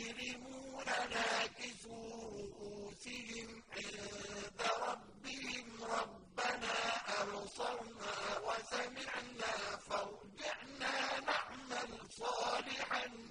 المجرمون ناكسوا رؤوسهم عند ربهم ربنا أبصرنا وسمعنا فارجعنا نعمل صالحا.